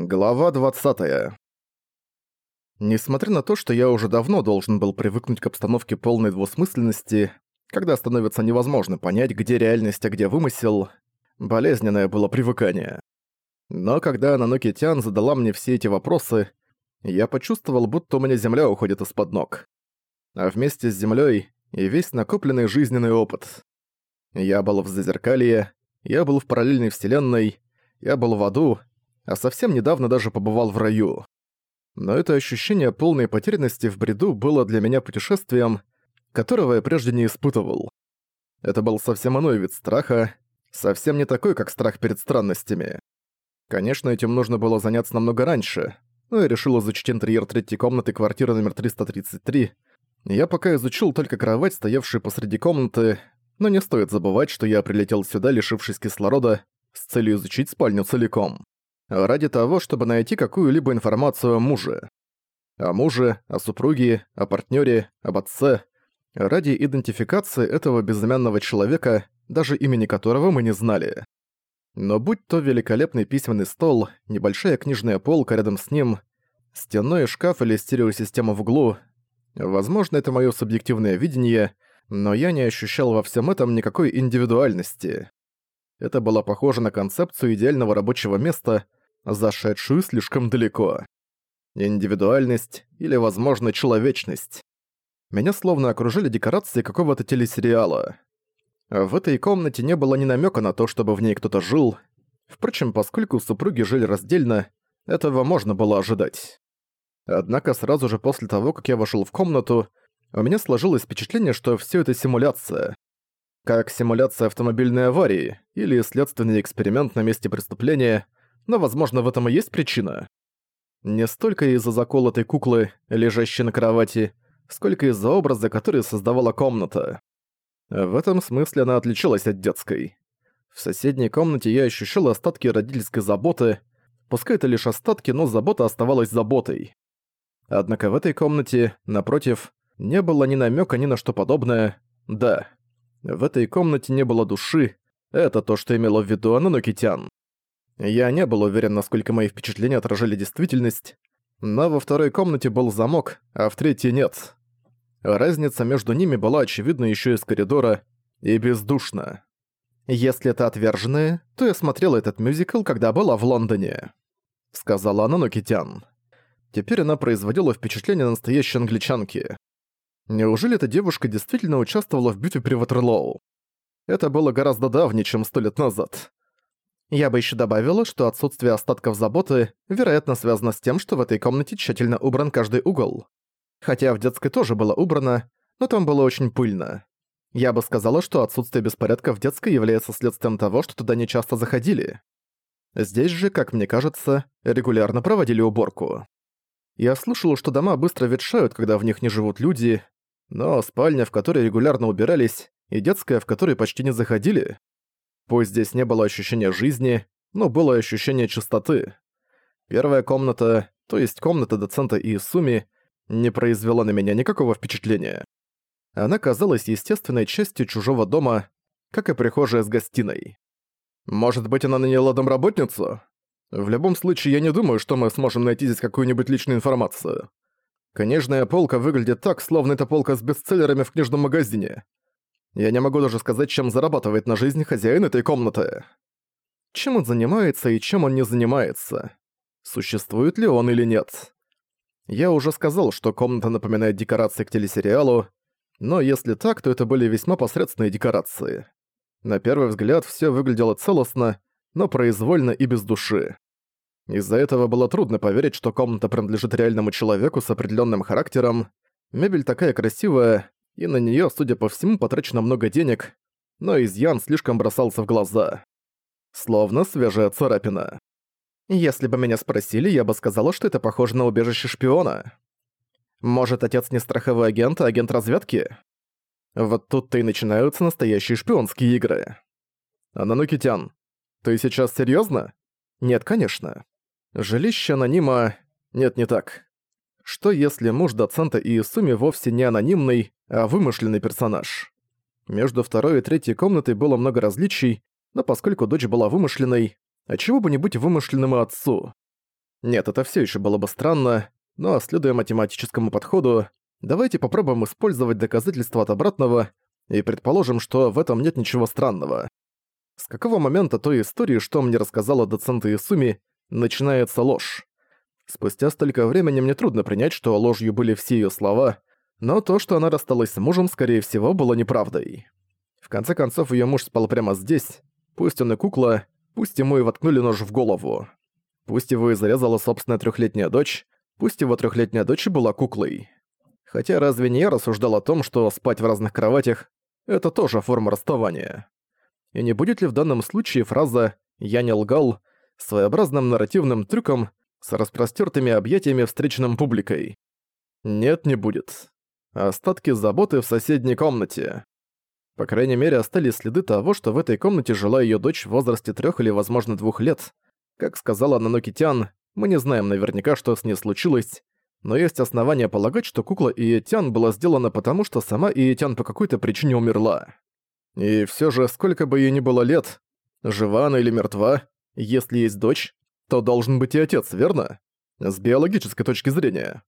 Глава 20. Несмотря на то, что я уже давно должен был привыкнуть к обстановке полной двусмысленности, когда становится невозможно понять, где реальность, а где вымысел, болезненное было привыкание. Но когда Наноки Тян задала мне все эти вопросы, я почувствовал, будто у меня земля уходит из-под ног. А вместе с землей и весь накопленный жизненный опыт. Я был в Зазеркалье, я был в параллельной вселенной, я был в аду, а совсем недавно даже побывал в раю. Но это ощущение полной потерянности в бреду было для меня путешествием, которого я прежде не испытывал. Это был совсем иной вид страха, совсем не такой, как страх перед странностями. Конечно, этим нужно было заняться намного раньше, но я решил изучить интерьер третьей комнаты квартиры номер 333. Я пока изучил только кровать, стоявшую посреди комнаты, но не стоит забывать, что я прилетел сюда, лишившись кислорода, с целью изучить спальню целиком ради того, чтобы найти какую-либо информацию о муже. О муже, о супруге, о партнёре, об отце. Ради идентификации этого безымянного человека, даже имени которого мы не знали. Но будь то великолепный письменный стол, небольшая книжная полка рядом с ним, стенной шкаф или стереосистема в углу, возможно, это моё субъективное видение, но я не ощущал во всем этом никакой индивидуальности. Это было похоже на концепцию идеального рабочего места — зашедшую слишком далеко. Индивидуальность или, возможно, человечность. Меня словно окружили декорации какого-то телесериала. В этой комнате не было ни намека на то, чтобы в ней кто-то жил. Впрочем, поскольку супруги жили раздельно, этого можно было ожидать. Однако сразу же после того, как я вошел в комнату, у меня сложилось впечатление, что все это симуляция. Как симуляция автомобильной аварии или следственный эксперимент на месте преступления – но, возможно, в этом и есть причина. Не столько из-за заколотой куклы, лежащей на кровати, сколько из-за образа, который создавала комната. В этом смысле она отличалась от детской. В соседней комнате я ощущал остатки родительской заботы, пускай это лишь остатки, но забота оставалась заботой. Однако в этой комнате, напротив, не было ни намека ни на что подобное. Да, в этой комнате не было души, это то, что имело в виду Ананокитян. Я не был уверен, насколько мои впечатления отражали действительность, но во второй комнате был замок, а в третьей нет. Разница между ними была очевидна еще из коридора и бездушна. «Если это отверженные, то я смотрела этот мюзикл, когда была в Лондоне», — сказала она Нокитян. Теперь она производила впечатление настоящей англичанки. Неужели эта девушка действительно участвовала в битве при Ватерлоу? Это было гораздо давнее, чем сто лет назад. Я бы еще добавила, что отсутствие остатков заботы, вероятно, связано с тем, что в этой комнате тщательно убран каждый угол. Хотя в детской тоже было убрано, но там было очень пыльно. Я бы сказала, что отсутствие беспорядка в детской является следствием того, что туда не часто заходили. Здесь же, как мне кажется, регулярно проводили уборку. Я слышал, что дома быстро ветшают, когда в них не живут люди, но спальня, в которой регулярно убирались, и детская, в которой почти не заходили, Пусть здесь не было ощущения жизни, но было ощущение чистоты. Первая комната, то есть комната доцента Иисуми, не произвела на меня никакого впечатления. Она казалась естественной частью чужого дома, как и прихожая с гостиной. Может быть, она наняла домработницу? В любом случае, я не думаю, что мы сможем найти здесь какую-нибудь личную информацию. Книжная полка выглядит так, словно это полка с бестселлерами в книжном магазине. Я не могу даже сказать, чем зарабатывает на жизнь хозяин этой комнаты. Чем он занимается и чем он не занимается. Существует ли он или нет. Я уже сказал, что комната напоминает декорации к телесериалу, но если так, то это были весьма посредственные декорации. На первый взгляд все выглядело целостно, но произвольно и без души. Из-за этого было трудно поверить, что комната принадлежит реальному человеку с определенным характером. Мебель такая красивая, и на неё, судя по всему, потрачено много денег, но изъян слишком бросался в глаза. Словно свежая царапина. Если бы меня спросили, я бы сказала, что это похоже на убежище шпиона. Может, отец не страховой агент, а агент разведки? Вот тут-то и начинаются настоящие шпионские игры. Ананукитян, ты сейчас серьёзно? Нет, конечно. Жилище анонима... Нет, не так. Что если муж доцента Иисуми вовсе не анонимный, а вымышленный персонаж. Между второй и третьей комнатой было много различий, но поскольку дочь была вымышленной, а чего бы не быть вымышленному отцу? Нет, это все еще было бы странно, но, следуя математическому подходу, давайте попробуем использовать доказательства от обратного и предположим, что в этом нет ничего странного. С какого момента той истории, что мне рассказала доцент Исуми, начинается ложь? Спустя столько времени мне трудно принять, что ложью были все её слова, но то, что она рассталась с мужем, скорее всего, было неправдой. В конце концов, её муж спал прямо здесь. Пусть он и кукла, пусть ему и воткнули нож в голову. Пусть его и зарезала собственная трехлетняя дочь, пусть его трехлетняя дочь была куклой. Хотя разве не я рассуждал о том, что спать в разных кроватях — это тоже форма расставания? И не будет ли в данном случае фраза «я не лгал» своеобразным нарративным трюком с распростертыми объятиями встречным публикой? Нет, не будет. Остатки заботы в соседней комнате. По крайней мере, остались следы того, что в этой комнате жила ее дочь в возрасте трех или, возможно, двух лет. Как сказала Нанокитян, мы не знаем наверняка, что с ней случилось, но есть основания полагать, что кукла Иетян была сделана потому, что сама Иетян по какой-то причине умерла. И все же, сколько бы ей ни было лет, жива она или мертва, если есть дочь, то должен быть и отец, верно? С биологической точки зрения.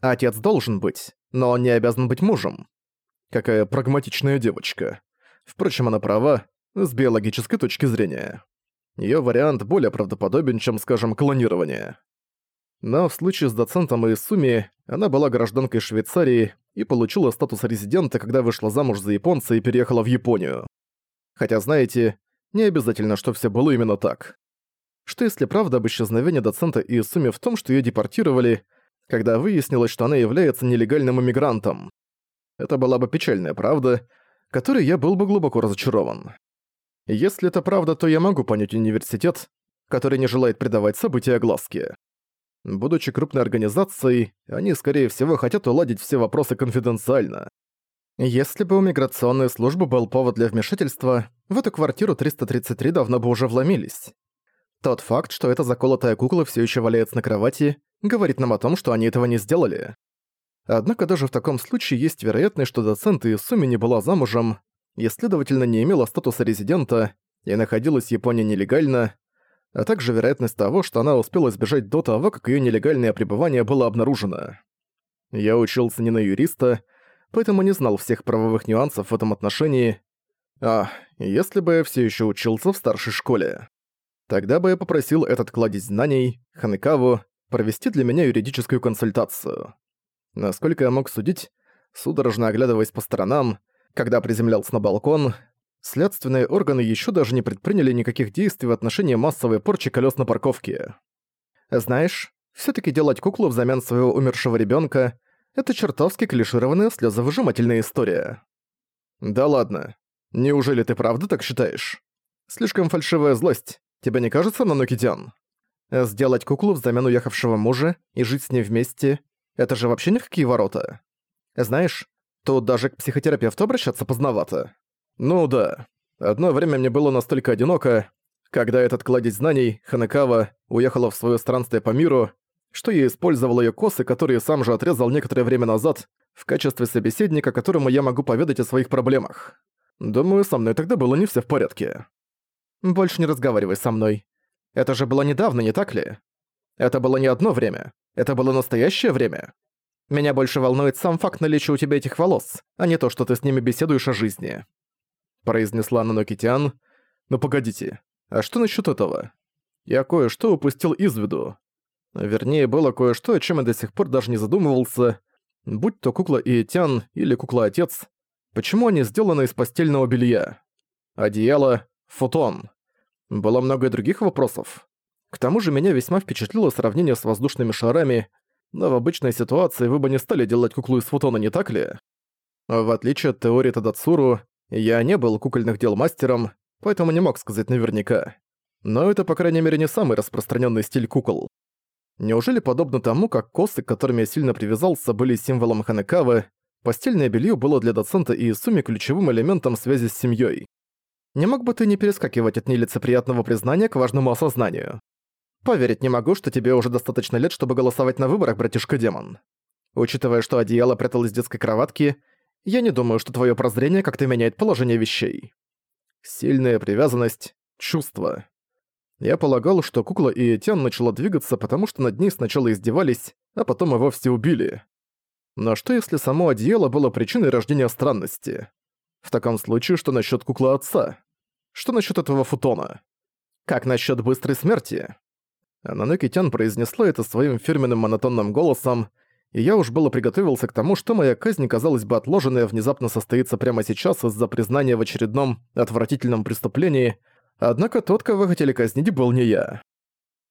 Отец должен быть, но он не обязан быть мужем. Какая прагматичная девочка. Впрочем, она права, с биологической точки зрения. Её вариант более правдоподобен, чем, скажем, клонирование. Но в случае с доцентом Исуми она была гражданкой Швейцарии и получила статус резидента, когда вышла замуж за японца и переехала в Японию. Хотя, знаете, не обязательно, что все было именно так. Что если правда об исчезновении доцента Исуми в том, что её депортировали, когда выяснилось, что она является нелегальным иммигрантом? Это была бы печальная правда, которой я был бы глубоко разочарован. Если это правда, то я могу понять университет, который не желает придавать события огласке. Будучи крупной организацией, они, скорее всего, хотят уладить все вопросы конфиденциально. Если бы у миграционной службы был повод для вмешательства, в эту квартиру 333 давно бы уже вломились. Тот факт, что эта заколотая кукла все еще валяется на кровати, говорит нам о том, что они этого не сделали. Однако даже в таком случае есть вероятность, что доцент Исуми не была замужем, и, следовательно, не имела статуса резидента и находилась в Японии нелегально, а также вероятность того, что она успела сбежать до того, как её нелегальное пребывание было обнаружено. Я учился не на юриста, поэтому не знал всех правовых нюансов в этом отношении. А, если бы я всё ещё учился в старшей школе. Тогда бы я попросил этот кладезь знаний, Ханекаву, провести для меня юридическую консультацию. Насколько я мог судить, судорожно оглядываясь по сторонам, когда приземлялся на балкон, следственные органы еще даже не предприняли никаких действий в отношении массовой порчи колес на парковке. Знаешь, все таки делать куклу взамен своего умершего ребенка это чертовски клишированная слезовыжимательная история. Да ладно. Неужели ты правда так считаешь? Слишком фальшивая злость. Тебе не кажется, Нанокитян? Сделать куклу взамен уехавшего мужа и жить с ней вместе — это же вообще ни в какие ворота. Знаешь, тут даже к психотерапевту обращаться поздновато. Ну да. Одно время мне было настолько одиноко, когда этот кладезь знаний, Ханекава, уехала в своё странствие по миру, что я использовал её косы, которые сам же отрезал некоторое время назад, в качестве собеседника, которому я могу поведать о своих проблемах. Думаю, со мной тогда было не всё в порядке. Больше не разговаривай со мной. Это же было недавно, не так ли? Это было не одно время. Это было настоящее время. Меня больше волнует сам факт наличия у тебя этих волос, а не то, что ты с ними беседуешь о жизни произнесла Нанокитян. «Ну погодите, а что насчет этого? Я кое-что упустил из виду. Вернее, было кое-что, о чем я до сих пор даже не задумывался. Будь то кукла Иетян или кукла-отец, почему они сделаны из постельного белья? Одеяло, футон. Было много других вопросов. К тому же меня весьма впечатлило сравнение с воздушными шарами, но в обычной ситуации вы бы не стали делать куклу из футона, не так ли? В отличие от теории Тадацуру, я не был кукольных дел мастером, поэтому не мог сказать наверняка. Но это, по крайней мере, не самый распространенный стиль кукол. Неужели подобно тому, как косы, к которым я сильно привязался, были символом Ханекавы, постельное белье было для доцента и Суми ключевым элементом связи с семьей? Не мог бы ты не перескакивать от нелицеприятного признания к важному осознанию? Поверить не могу, что тебе уже достаточно лет, чтобы голосовать на выборах, братишка-демон. Учитывая, что одеяло пряталось в детской кроватке, я не думаю, что твое прозрение как-то меняет положение вещей. Сильная привязанность, чувство. Я полагал, что кукла Иетян начала двигаться, потому что над ней сначала издевались, а потом и вовсе убили. Но что если само одеяло было причиной рождения странности? В таком случае, что насчет куклы отца? Что насчет этого футона? Как насчет быстрой смерти? Ананекитян произнесла это своим фирменным монотонным голосом, и я уж было приготовился к тому, что моя казнь, казалось бы, отложенная, внезапно состоится прямо сейчас из-за признания в очередном отвратительном преступлении, однако тот, кого хотели казнить, был не я.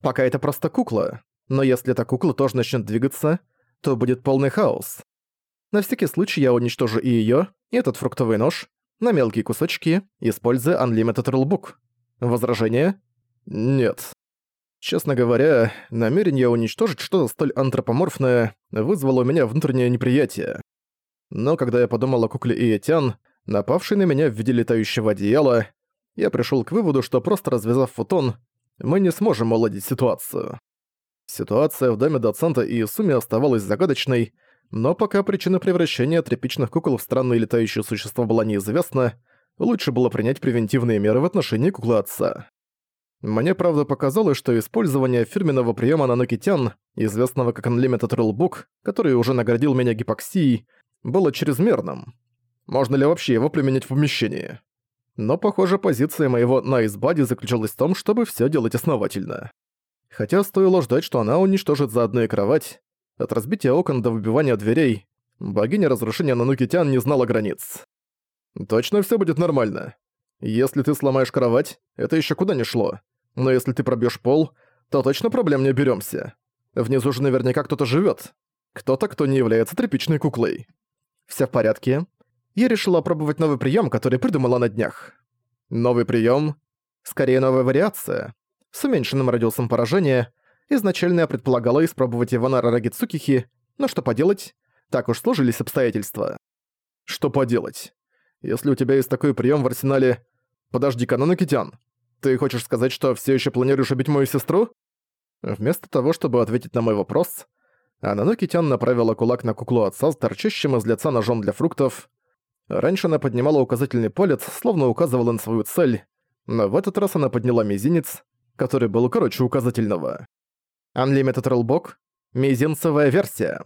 Пока это просто кукла, но если эта кукла тоже начнет двигаться, то будет полный хаос. На всякий случай я уничтожу и её, и этот фруктовый нож, на мелкие кусочки, используя Unlimited Rulebook. Возражение? Нет. Честно говоря, намерение уничтожить что-то столь антропоморфное вызвало у меня внутреннее неприятие. Но когда я подумал о кукле Иетян, напавшей на меня в виде летающего одеяла, я пришёл к выводу, что просто развязав футон, мы не сможем уладить ситуацию. Ситуация в доме доцента Иисуми оставалась загадочной, но пока причина превращения тряпичных кукол в странные летающие существа была неизвестна, лучше было принять превентивные меры в отношении куклы отца. Мне правда показалось, что использование фирменного приема на Нокитян, известного как Unlimited Rulebook, который уже наградил меня гипоксией, было чрезмерным. Можно ли вообще его применять в помещении? Но, похоже, позиция моего Nice Buddy заключалась в том, чтобы все делать основательно. Хотя стоило ждать, что она уничтожит заодно и кровать. От разбития окон до выбивания дверей богиня разрушения Нанукитян не знала границ. Точно все будет нормально. Если ты сломаешь кровать, это еще куда не шло. Но если ты пробьешь пол, то точно проблем не беремся. Внизу же наверняка кто-то живет. Кто-то, кто не является тряпичной куклой. Все в порядке. Я решила пробовать новый прием, который придумала на днях. Новый прием, Скорее, новая вариация с уменьшенным радиусом поражения. Изначально я предполагала испробовать его на но что поделать, так уж сложились обстоятельства. Что поделать? Если у тебя есть такой прием в арсенале... Подожди-ка, Нанокитян, ты хочешь сказать, что все еще планируешь убить мою сестру? Вместо того, чтобы ответить на мой вопрос, Ананокитян направила кулак на куклу отца с торчащим из лица ножом для фруктов. Раньше она поднимала указательный палец, словно указывала на свою цель, но в этот раз она подняла мизинец, который был короче указательного. Unlimited Rollbook — мизинцевая версия.